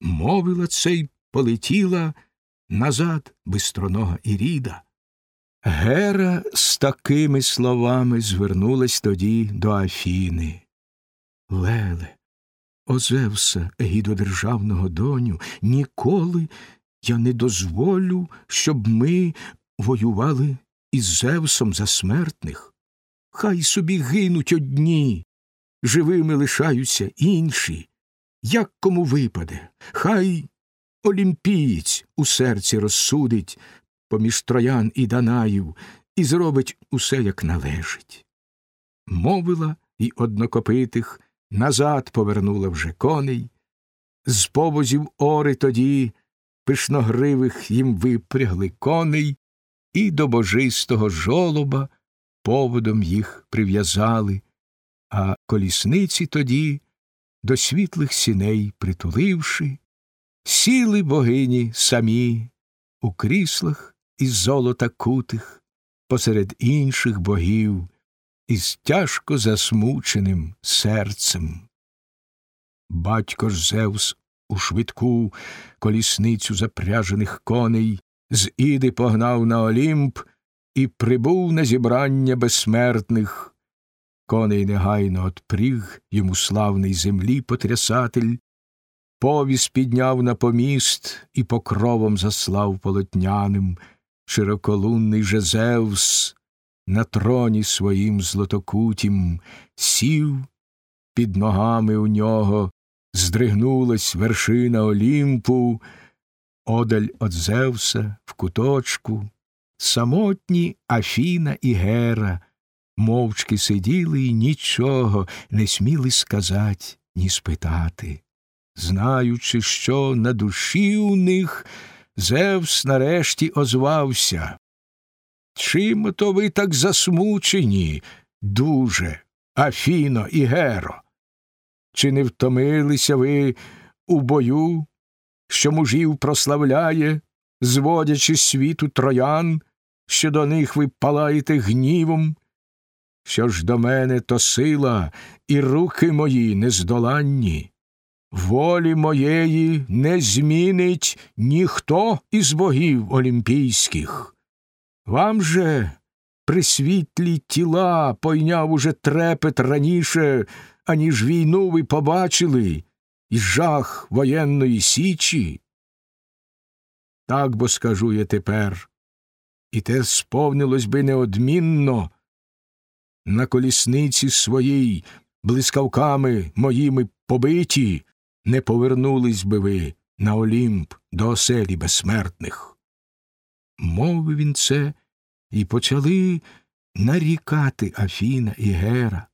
Мовила це й полетіла назад бистронога Іріда. Гера з такими словами звернулась тоді до Афіни. Леле, о Зевса, егідодержавного доню, ніколи я не дозволю, щоб ми воювали із Зевсом за смертних. Хай собі гинуть одні, живими лишаються інші. Як кому випаде, хай олімпієць у серці розсудить поміж троян і Данаїв і зробить усе, як належить. Мовила й однокопитих назад повернула вже коней, з повозів ори тоді пишногривих їм випрягли коней, і до божистого жолоба поводом їх прив'язали, а колісниці тоді, до світлих сіней притуливши, сіли богині самі у кріслах із золота кутих, посеред інших богів, із тяжко засмученим серцем. Батько ж Зевс у швидку колісницю запряжених коней з Іди погнав на Олімп і прибув на зібрання безсмертних. Коней негайно отпріг йому славний землі потрясатель, повіс підняв на поміст і покровом заслав полотняним, широколунний же Зевс на троні своїм злотокутім сів, під ногами у нього здригнулась вершина Олімпу, одаль от Зевса в куточку, самотні Афіна і Гера мовчки сиділи і нічого не сміли сказати, ні спитати. Знаючи, що на душі у них Зевс нарешті озвався. Чим то ви так засмучені, дуже, Афіно і Геро? Чи не втомилися ви у бою, що мужів прославляє, зводячи світу троян, що до них ви палаєте гнівом? Що ж до мене, то сила, і руки мої нездоланні. Волі моєї не змінить ніхто із богів олімпійських. Вам же присвітлі тіла пойняв уже трепет раніше, аніж війну ви побачили, і жах воєнної січі. Так бо скажу я тепер, і те сповнилось би неодмінно. На колісниці своїй блискавками моїми побиті, не повернулись би ви на Олімп до оселі безсмертних. Мовив він це, і почали нарікати Афіна і Гера.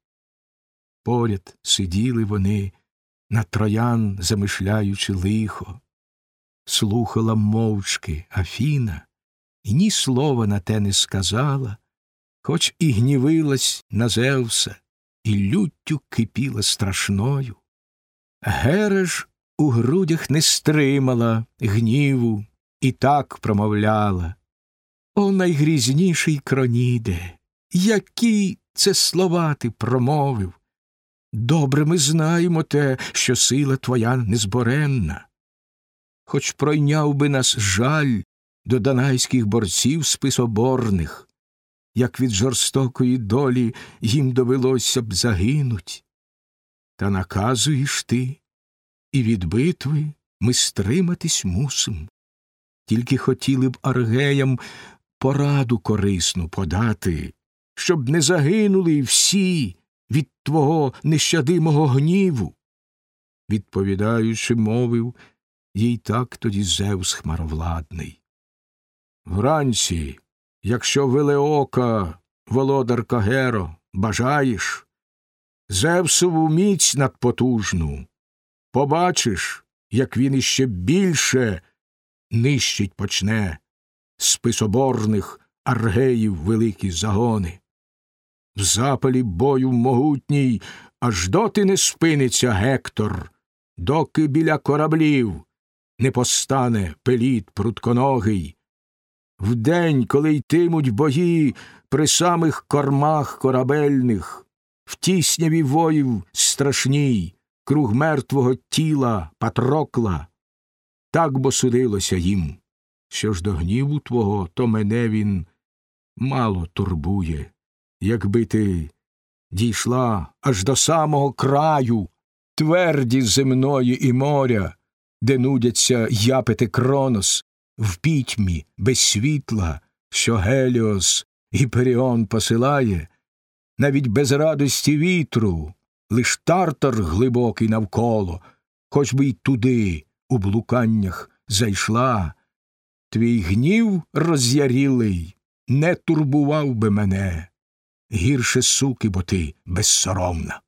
Поряд сиділи вони, на троян замишляючи лихо. Слухала мовчки Афіна, і ні слова на те не сказала, хоч і гнівилась на Зевса, і люттю кипіла страшною. Гера ж у грудях не стримала гніву і так промовляла. О, найгрізніший кроніде, які це слова ти промовив. Добре ми знаємо те, що сила твоя незборенна. Хоч пройняв би нас жаль до данайських борців списоборних, як від жорстокої долі їм довелося б загинуть. Та наказуєш ти, і від битви ми стриматись мусим. Тільки хотіли б аргеям пораду корисну подати, щоб не загинули всі від твого нещадимого гніву. Відповідаючи, мовив, їй так тоді Зевс хмаровладний. Вранці, якщо велеока, володарка Геро, бажаєш, Зевсову міць надпотужну, побачиш, як він іще більше нищить почне списоборних аргеїв великі загони. В запалі бою могутній аж доти не спиниться Гектор, доки біля кораблів не постане пеліт прутконогий. Вдень, коли йтимуть бої при самих кормах корабельних, в тісняві воїв страшній, круг мертвого тіла Патрокла, так бо судилося їм. Що ж до гніву твого, то мене він мало турбує, якби ти дійшла аж до самого краю, тверді земної і моря, де нудяться япити кронос, в пітьмі без світла, що Геліос Гіперіон посилає, навіть без радості вітру, лиш тартар глибокий навколо, хоч би й туди, у блуканнях, зайшла, твій гнів роз'ярілий не турбував би мене, гірше суки, бо ти безсоромна.